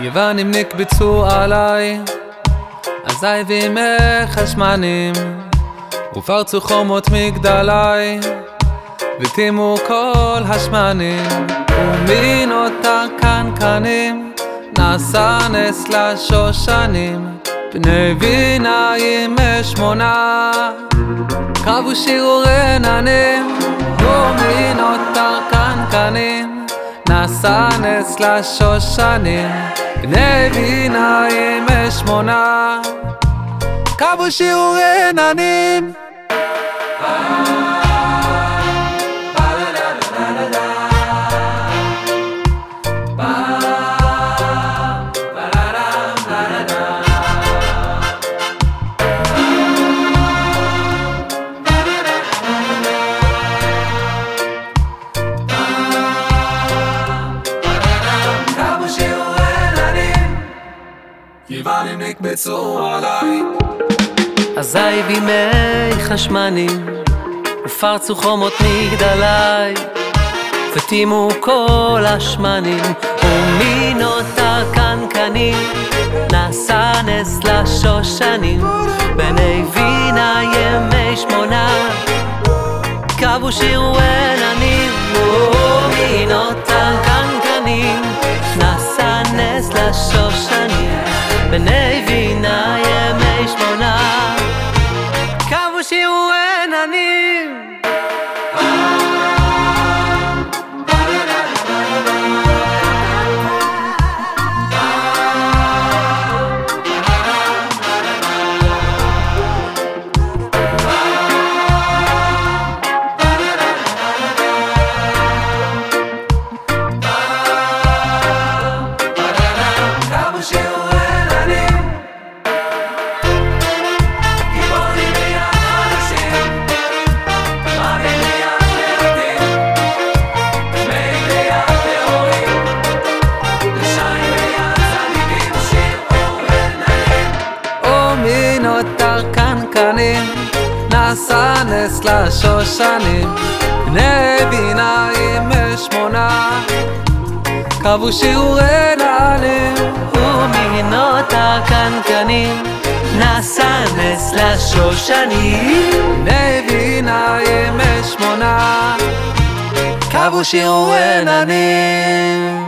יוונים נקבצו עליי, אזי וימי חשמנים, ופרצו חומות מגדלי, וטימו כל השמנים, ומן אותה קנקנים, נעשה נס לשושנים, בני וינה ימי שמונה, קבו שירו רננים, ומן אותה קנקנים, נעשה נס לשושנים, בני ביניים שמונה, קבו שיעור עננים. יוונים נקבצו עליי אזי בימי חשמנים ופרצו חומות מגדלי וטימו כל השמנים. ומינות הקנקנים נעשה נס לשושנים. בני וינה ימי שמונה קבו שירו שירו קנקנים, נעשה נס לשושנים, בני ביניים שמונה, קבו שיעורי נעלים, ומינות הקנקנים, נעשה נס לשושנים, בני ביניים שמונה, קבו שיעורי נעלים.